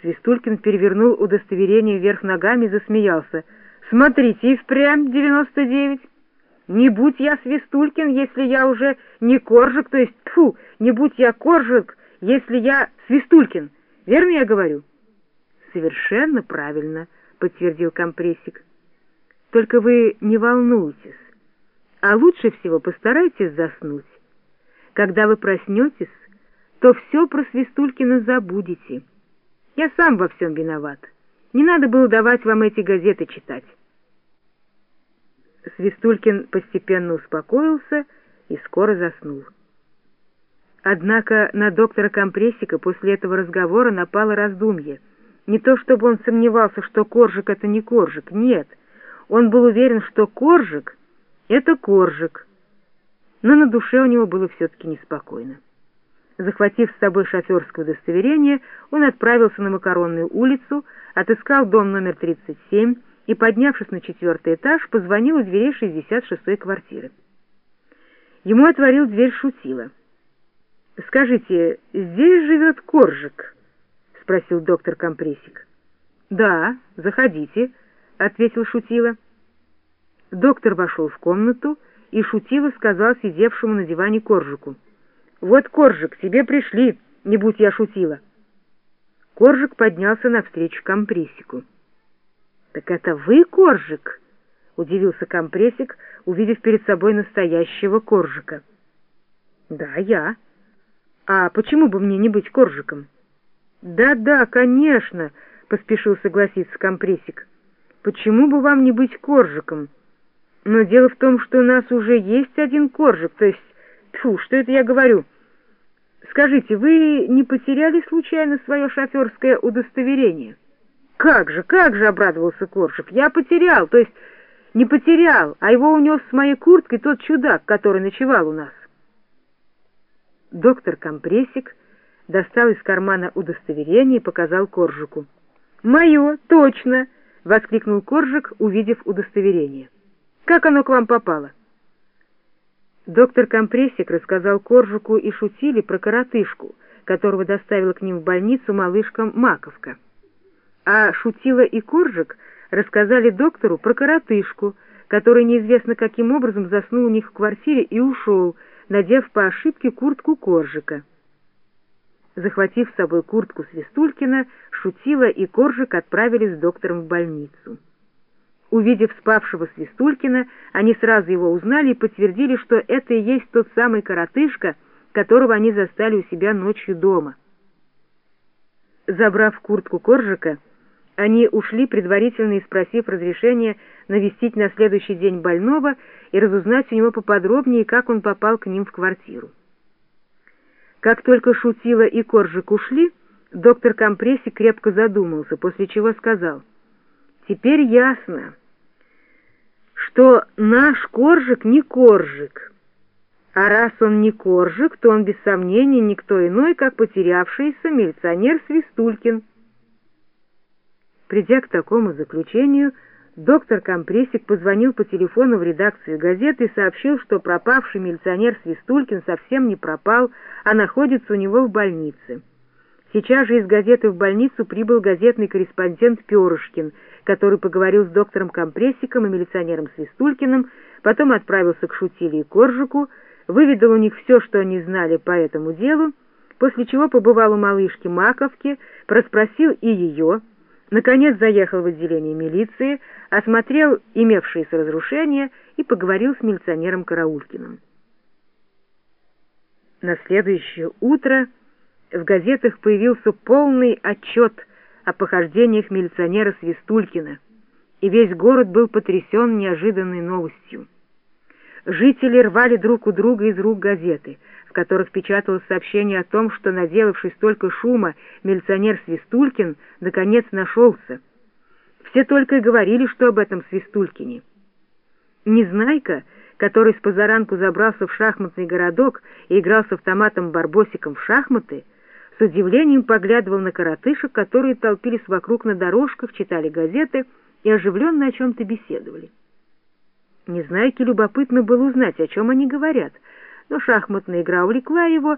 Свистулькин перевернул удостоверение вверх ногами и засмеялся. «Смотрите, и впрямь девяносто девять. Не будь я Свистулькин, если я уже не Коржик, то есть, тфу, не будь я Коржик, если я Свистулькин. Верно я говорю?» «Совершенно правильно», — подтвердил компрессик. «Только вы не волнуйтесь, а лучше всего постарайтесь заснуть. Когда вы проснетесь, то все про Свистулькина забудете». Я сам во всем виноват. Не надо было давать вам эти газеты читать. Свистулькин постепенно успокоился и скоро заснул. Однако на доктора Компрессика после этого разговора напало раздумье. Не то чтобы он сомневался, что Коржик — это не Коржик, нет. Он был уверен, что Коржик — это Коржик. Но на душе у него было все-таки неспокойно. Захватив с собой шоферское удостоверение, он отправился на Макаронную улицу, отыскал дом номер 37 и, поднявшись на четвертый этаж, позвонил у дверей 66-й квартиры. Ему отворил дверь Шутила. «Скажите, здесь живет Коржик?» — спросил доктор Компрессик. «Да, заходите», — ответил Шутила. Доктор вошел в комнату, и Шутила сказал сидевшему на диване Коржику — «Вот, Коржик, тебе пришли, не будь я шутила». Коржик поднялся навстречу компрессику. «Так это вы, Коржик?» — удивился компрессик, увидев перед собой настоящего Коржика. «Да, я. А почему бы мне не быть Коржиком?» «Да-да, конечно», — поспешил согласиться компрессик. «Почему бы вам не быть Коржиком? Но дело в том, что у нас уже есть один Коржик, то есть Тьфу, что это я говорю? Скажите, вы не потеряли случайно свое шоферское удостоверение? Как же, как же, обрадовался Коршев. Я потерял, то есть не потерял, а его унес с моей курткой тот чудак, который ночевал у нас. Доктор Компрессик достал из кармана удостоверение и показал Коржику. «Мое, точно!» — воскликнул Коржик, увидев удостоверение. «Как оно к вам попало?» Доктор Компрессик рассказал Коржику и Шутили про коротышку, которого доставила к ним в больницу малышка Маковка. А Шутила и Коржик рассказали доктору про коротышку, который неизвестно каким образом заснул у них в квартире и ушел, надев по ошибке куртку Коржика. Захватив с собой куртку Свистулькина, Шутила и Коржик отправились с доктором в больницу. Увидев спавшего Свистулькина, они сразу его узнали и подтвердили, что это и есть тот самый коротышка, которого они застали у себя ночью дома. Забрав куртку Коржика, они ушли, предварительно и спросив разрешения навестить на следующий день больного и разузнать у него поподробнее, как он попал к ним в квартиру. Как только Шутила и Коржик ушли, доктор Компресси крепко задумался, после чего сказал, «Теперь ясно» что наш Коржик не Коржик. А раз он не Коржик, то он без сомнения никто иной, как потерявшийся милиционер Свистулькин. Придя к такому заключению, доктор Компрессик позвонил по телефону в редакцию газеты и сообщил, что пропавший милиционер Свистулькин совсем не пропал, а находится у него в больнице. Сейчас же из газеты в больницу прибыл газетный корреспондент Перышкин, который поговорил с доктором Компрессиком и милиционером Свистулькиным, потом отправился к Шутиле и Коржику, выведал у них все, что они знали по этому делу, после чего побывал у малышки Маковки, проспросил и ее, наконец заехал в отделение милиции, осмотрел имевшиеся разрушения и поговорил с милиционером Караулькиным. На следующее утро в газетах появился полный отчет о похождениях милиционера Свистулькина, и весь город был потрясен неожиданной новостью. Жители рвали друг у друга из рук газеты, в которых печаталось сообщение о том, что, наделавшись столько шума, милиционер Свистулькин наконец нашелся. Все только и говорили, что об этом Свистулькине. Незнайка, который с позаранку забрался в шахматный городок и играл с автоматом Барбосиком в шахматы, с удивлением поглядывал на коротышек, которые толпились вокруг на дорожках, читали газеты и оживленно о чем-то беседовали. Незнайке любопытно было узнать, о чем они говорят, но шахматная игра увлекла его,